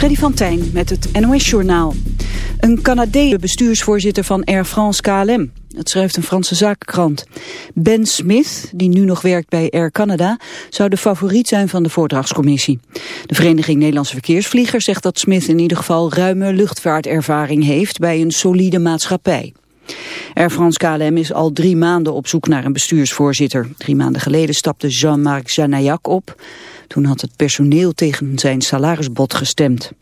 Freddy van Tijn met het NOS-journaal. Een Canadese bestuursvoorzitter van Air France KLM. Het schrijft een Franse zakenkrant. Ben Smith, die nu nog werkt bij Air Canada, zou de favoriet zijn van de voordragscommissie. De Vereniging Nederlandse Verkeersvliegers zegt dat Smith in ieder geval ruime luchtvaartervaring heeft bij een solide maatschappij. Air France KLM is al drie maanden op zoek naar een bestuursvoorzitter. Drie maanden geleden stapte Jean-Marc Janayak op. Toen had het personeel tegen zijn salarisbod gestemd.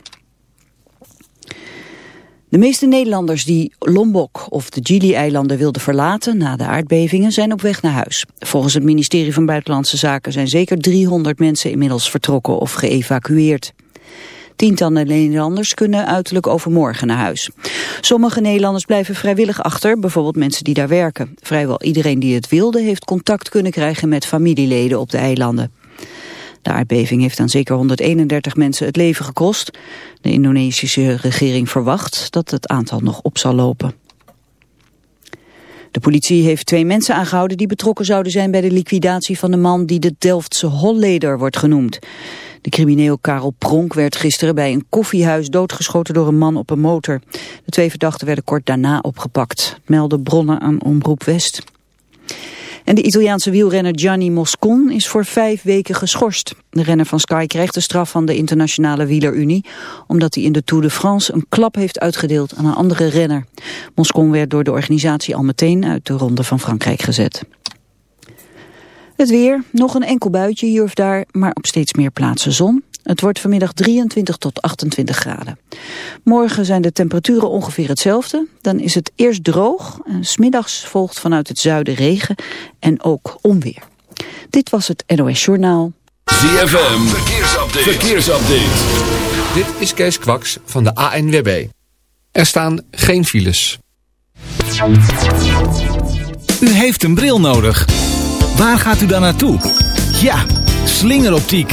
De meeste Nederlanders die Lombok of de Gili-eilanden wilden verlaten na de aardbevingen zijn op weg naar huis. Volgens het ministerie van Buitenlandse Zaken zijn zeker 300 mensen inmiddels vertrokken of geëvacueerd. Tientallen Nederlanders kunnen uiterlijk overmorgen naar huis. Sommige Nederlanders blijven vrijwillig achter, bijvoorbeeld mensen die daar werken. Vrijwel iedereen die het wilde heeft contact kunnen krijgen met familieleden op de eilanden. De aardbeving heeft aan zeker 131 mensen het leven gekost. De Indonesische regering verwacht dat het aantal nog op zal lopen. De politie heeft twee mensen aangehouden die betrokken zouden zijn bij de liquidatie van de man die de Delftse Holleder wordt genoemd. De crimineel Karel Pronk werd gisteren bij een koffiehuis doodgeschoten door een man op een motor. De twee verdachten werden kort daarna opgepakt, melden bronnen aan Omroep West. En de Italiaanse wielrenner Gianni Moscon is voor vijf weken geschorst. De renner van Sky krijgt de straf van de Internationale Wielerunie... omdat hij in de Tour de France een klap heeft uitgedeeld aan een andere renner. Moscon werd door de organisatie al meteen uit de Ronde van Frankrijk gezet. Het weer, nog een enkel buitje hier of daar, maar op steeds meer plaatsen zon. Het wordt vanmiddag 23 tot 28 graden. Morgen zijn de temperaturen ongeveer hetzelfde. Dan is het eerst droog en smiddags volgt vanuit het zuiden regen en ook onweer. Dit was het NOS Journaal. ZFM, verkeersupdate. verkeersupdate. Dit is Kees Kwaks van de ANWB. Er staan geen files. U heeft een bril nodig. Waar gaat u dan naartoe? Ja, slingeroptiek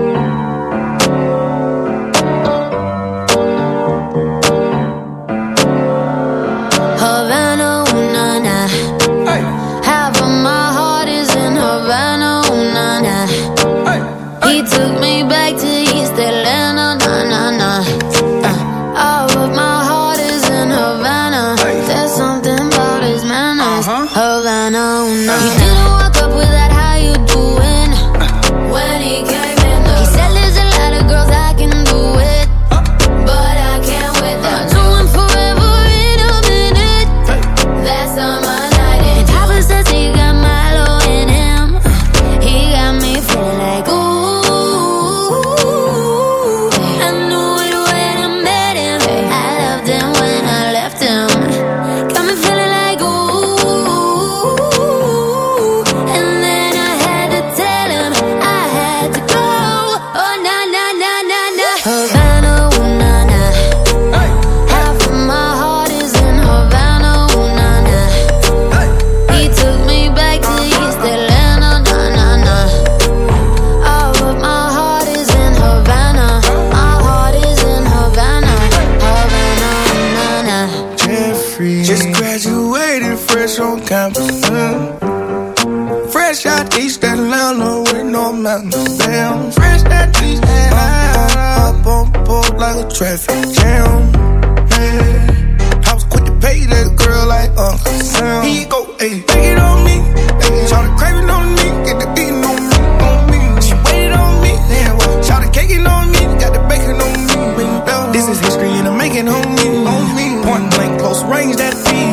fucking on me. Point blank, close range, that me.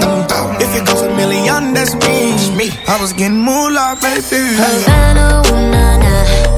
If it goes a million, that's me. I was getting more baby. Havana, ooh, nah, nah.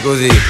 così.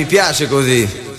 mi piace così.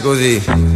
così.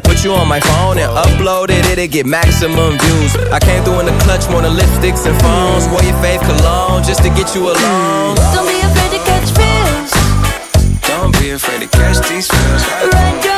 put you on my phone and upload it, it'll get maximum views. I came through in the clutch more than lipsticks and phones. Wore your fave cologne just to get you alone. Don't be afraid to catch feels. Don't be afraid to catch these feels. Ride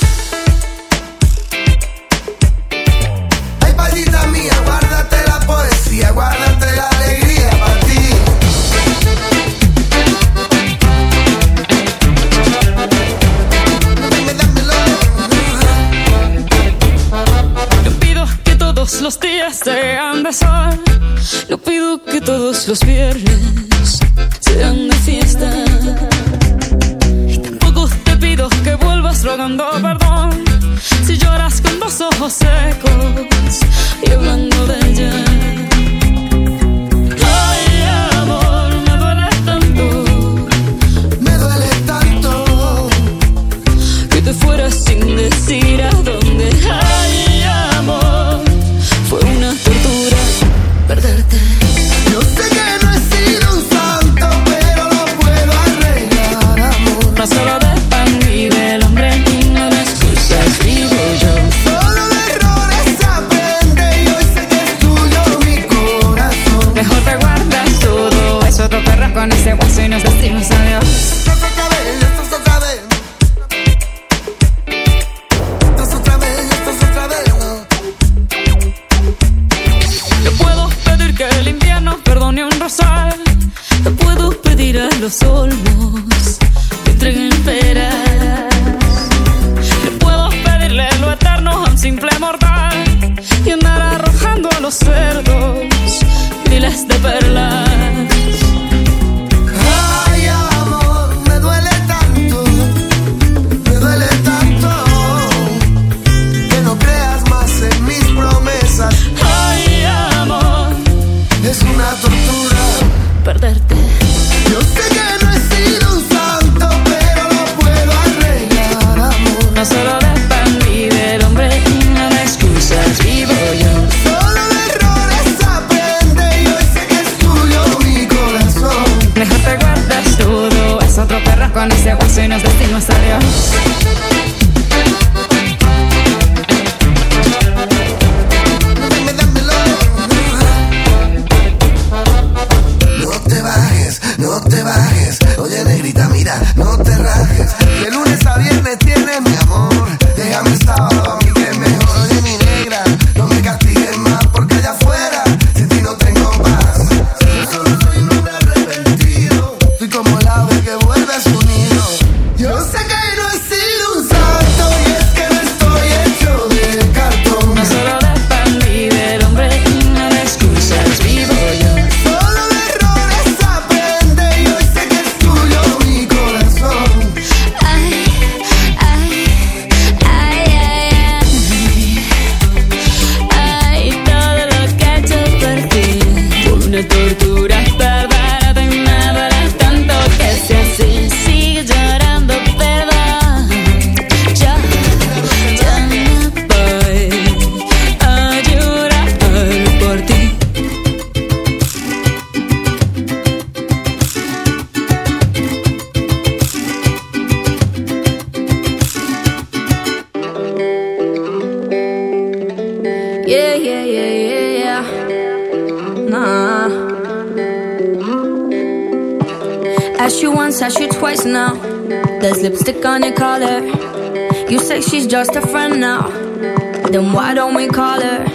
Then why don't we call her?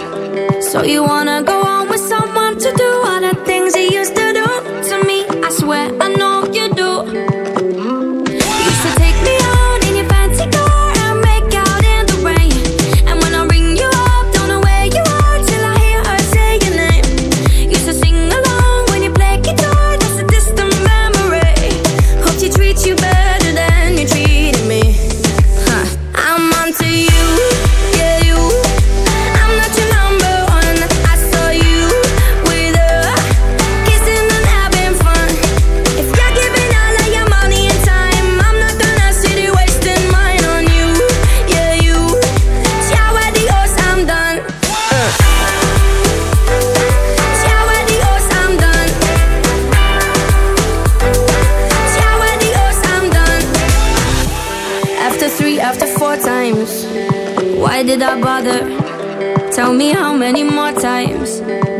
So you wanna go on with someone to do all the things he used to